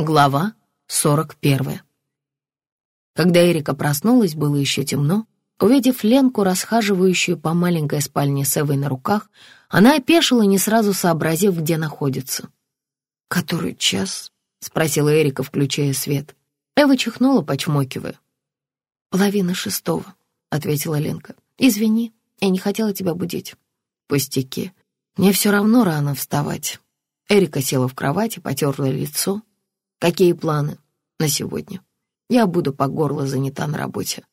Глава 41. Когда Эрика проснулась, было еще темно. Увидев Ленку, расхаживающую по маленькой спальне с Эвой на руках, она опешила, не сразу сообразив, где находится. «Который час?» — спросила Эрика, включая свет. Эва чихнула, почмокивая. «Половина шестого», — ответила Ленка. «Извини, я не хотела тебя будить». «Пустяки. Мне все равно рано вставать». Эрика села в кровати, потерла лицо, Какие планы на сегодня? Я буду по горло занята на работе.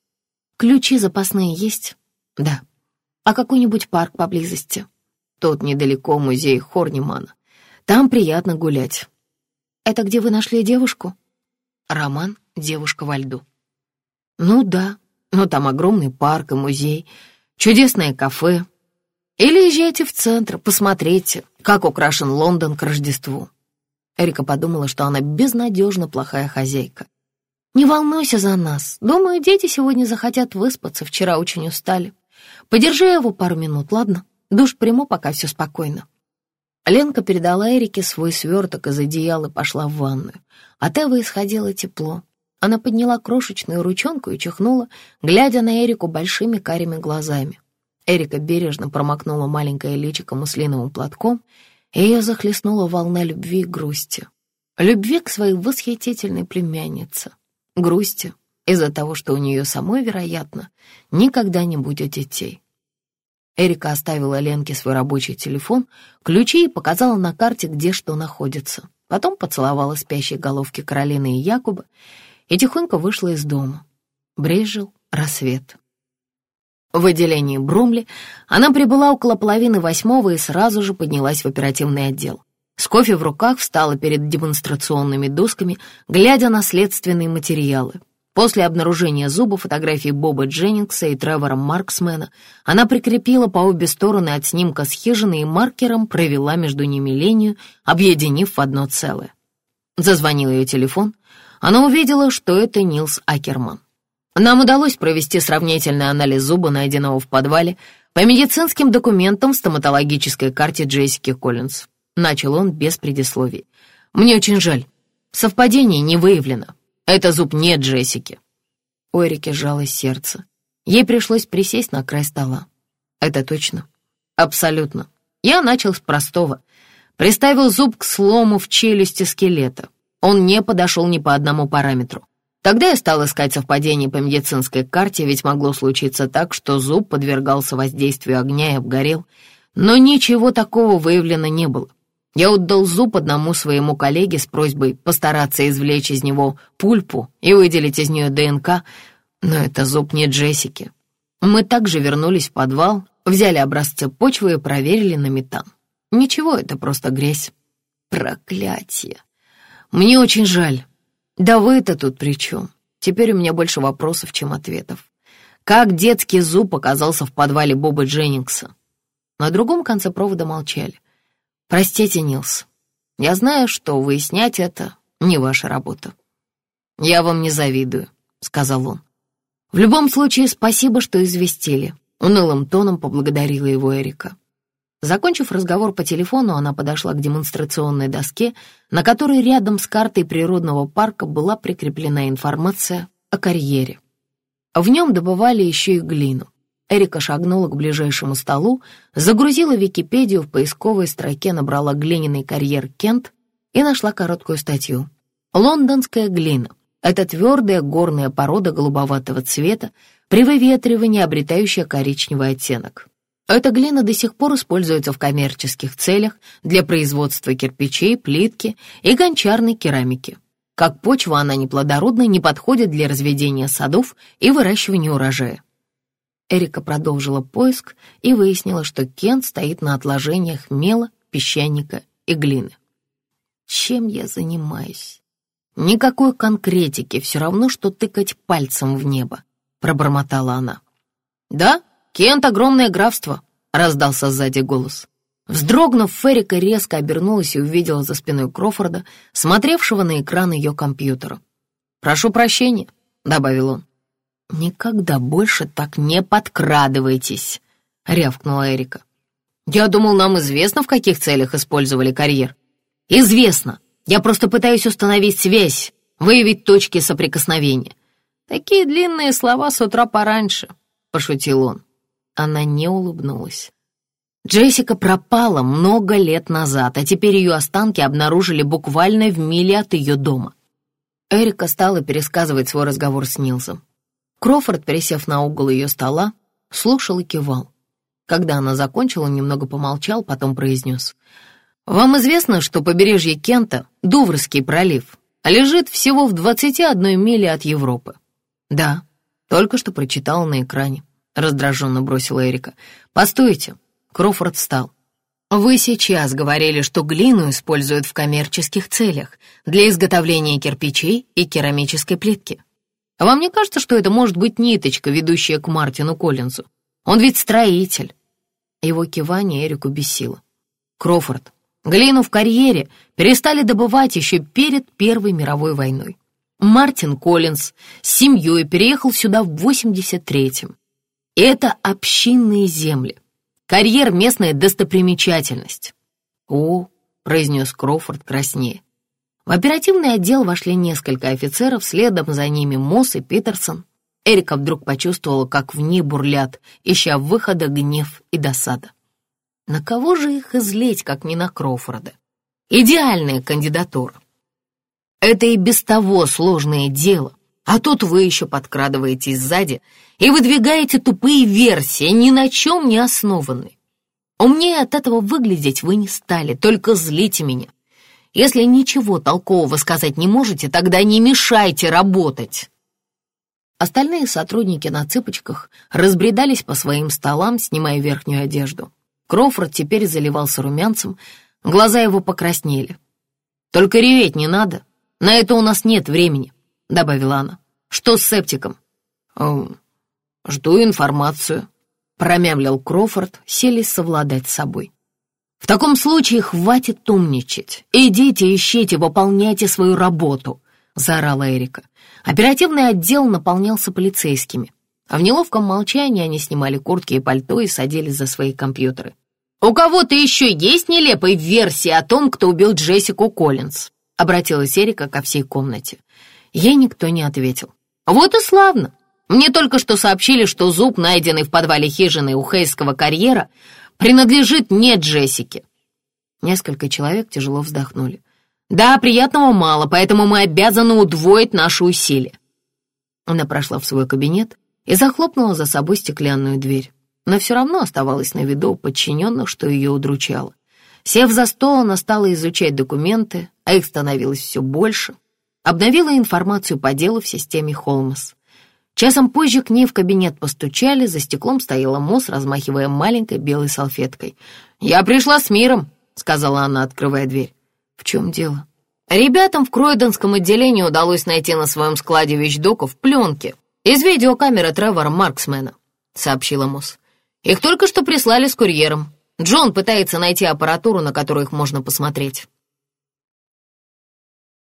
Ключи запасные есть? Да. А какой-нибудь парк поблизости? Тут недалеко музей Хорнимана. Там приятно гулять. Это где вы нашли девушку? Роман «Девушка во льду». Ну да, но там огромный парк и музей, чудесное кафе. Или езжайте в центр, посмотрите, как украшен Лондон к Рождеству. Эрика подумала, что она безнадежно плохая хозяйка. «Не волнуйся за нас. Думаю, дети сегодня захотят выспаться, вчера очень устали. Подержи его пару минут, ладно? Душ приму, пока все спокойно». Ленка передала Эрике свой сверток из одеяла и пошла в ванную. От Эвы исходило тепло. Она подняла крошечную ручонку и чихнула, глядя на Эрику большими карими глазами. Эрика бережно промокнула маленькое личико муслиновым платком ее захлестнула волна любви и грусти. Любви к своей восхитительной племяннице. Грусти из-за того, что у нее самой, вероятно, никогда не будет детей. Эрика оставила Ленке свой рабочий телефон, ключи и показала на карте, где что находится. Потом поцеловала спящие головки Каролины и Якуба и тихонько вышла из дома. Брежил рассвет. В отделении Брумли она прибыла около половины восьмого и сразу же поднялась в оперативный отдел. С кофе в руках встала перед демонстрационными досками, глядя на следственные материалы. После обнаружения зуба фотографий Боба Дженнингса и Тревора Марксмена она прикрепила по обе стороны от снимка с хижиной и маркером провела между ними линию, объединив в одно целое. Зазвонил ее телефон. Она увидела, что это Нилс Акерман. Нам удалось провести сравнительный анализ зуба, найденного в подвале, по медицинским документам в стоматологической карте Джессики Коллинз. Начал он без предисловий. Мне очень жаль. Совпадение не выявлено. Это зуб не Джессики. У Эрики сжалось сердце. Ей пришлось присесть на край стола. Это точно? Абсолютно. Я начал с простого. Приставил зуб к слому в челюсти скелета. Он не подошел ни по одному параметру. Тогда я стал искать совпадение по медицинской карте, ведь могло случиться так, что зуб подвергался воздействию огня и обгорел. Но ничего такого выявлено не было. Я отдал зуб одному своему коллеге с просьбой постараться извлечь из него пульпу и выделить из нее ДНК, но это зуб не Джессики. Мы также вернулись в подвал, взяли образцы почвы и проверили на метан. Ничего, это просто грязь. Проклятие. Мне очень жаль. «Да вы-то тут при чем? Теперь у меня больше вопросов, чем ответов. Как детский зуб оказался в подвале Боба Дженнингса?» На другом конце провода молчали. «Простите, Нилс, я знаю, что выяснять это не ваша работа». «Я вам не завидую», — сказал он. «В любом случае, спасибо, что известили», — унылым тоном поблагодарила его Эрика. Закончив разговор по телефону, она подошла к демонстрационной доске, на которой рядом с картой природного парка была прикреплена информация о карьере. В нем добывали еще и глину. Эрика шагнула к ближайшему столу, загрузила Википедию в поисковой строке, набрала глиняный карьер Кент и нашла короткую статью. «Лондонская глина» — это твердая горная порода голубоватого цвета, при выветривании обретающая коричневый оттенок. Эта глина до сих пор используется в коммерческих целях для производства кирпичей, плитки и гончарной керамики. Как почва она неплодородна, не подходит для разведения садов и выращивания урожая. Эрика продолжила поиск и выяснила, что Кент стоит на отложениях мела, песчаника и глины. Чем я занимаюсь? Никакой конкретики, все равно, что тыкать пальцем в небо, пробормотала она. Да, «Кент — огромное графство», — раздался сзади голос. Вздрогнув, Феррика резко обернулась и увидела за спиной Крофорда, смотревшего на экран ее компьютера. «Прошу прощения», — добавил он. «Никогда больше так не подкрадывайтесь», — рявкнула Эрика. «Я думал, нам известно, в каких целях использовали карьер». «Известно. Я просто пытаюсь установить связь, выявить точки соприкосновения. Такие длинные слова с утра пораньше, пошутил он. Она не улыбнулась. Джессика пропала много лет назад, а теперь ее останки обнаружили буквально в миле от ее дома. Эрика стала пересказывать свой разговор с Нилсом. Крофорд, пересев на угол ее стола, слушал и кивал. Когда она закончила, немного помолчал, потом произнес. «Вам известно, что побережье Кента, Дуврский пролив, лежит всего в 21 миле от Европы?» «Да, только что прочитал на экране», — раздраженно бросила Эрика. «Постойте». Крофорд встал. «Вы сейчас говорили, что глину используют в коммерческих целях для изготовления кирпичей и керамической плитки. Вам не кажется, что это может быть ниточка, ведущая к Мартину Коллинзу? Он ведь строитель». Его кивание Эрику бесило. «Крофорд, глину в карьере перестали добывать еще перед Первой мировой войной. Мартин Коллинз с семьей переехал сюда в 83-м. Это общинные земли. Карьер — местная достопримечательность. «О», — произнес Кроуфорд краснее. В оперативный отдел вошли несколько офицеров, следом за ними Мосс и Питерсон. Эрика вдруг почувствовала, как в ней бурлят, ища выхода гнев и досада. На кого же их излить, как не на Кроуфорда? Идеальная кандидатура. Это и без того сложное дело, а тут вы еще подкрадываетесь сзади и выдвигаете тупые версии, ни на чем не основанные. Умнее от этого выглядеть вы не стали, только злите меня. Если ничего толкового сказать не можете, тогда не мешайте работать. Остальные сотрудники на цыпочках разбредались по своим столам, снимая верхнюю одежду. Крофорд теперь заливался румянцем, глаза его покраснели. «Только реветь не надо, на это у нас нет времени», — добавила она. «Что с септиком?» «Эм, «Жду информацию», — промямлил Крофорд, селись совладать с собой. «В таком случае хватит умничать. Идите, ищите, выполняйте свою работу», — заорала Эрика. Оперативный отдел наполнялся полицейскими, а в неловком молчании они снимали куртки и пальто и садились за свои компьютеры. «У кого-то еще есть нелепые версии о том, кто убил Джессику Коллинз?» — обратилась Эрика ко всей комнате. Ей никто не ответил. «Вот и славно. Мне только что сообщили, что зуб, найденный в подвале хижины у Хейского карьера, принадлежит не Джессике». Несколько человек тяжело вздохнули. «Да, приятного мало, поэтому мы обязаны удвоить наши усилия». Она прошла в свой кабинет и захлопнула за собой стеклянную дверь, но все равно оставалась на виду у подчиненных, что ее удручало. Сев за стол, она стала изучать документы, а их становилось все больше. Обновила информацию по делу в системе Холмас. Часом позже к ней в кабинет постучали, за стеклом стояла Мосс, размахивая маленькой белой салфеткой. «Я пришла с миром», — сказала она, открывая дверь. «В чем дело?» Ребятам в Кройденском отделении удалось найти на своем складе вещдоков пленки из видеокамеры Тревора Марксмена, сообщила Мосс. Их только что прислали с курьером. Джон пытается найти аппаратуру, на которую их можно посмотреть.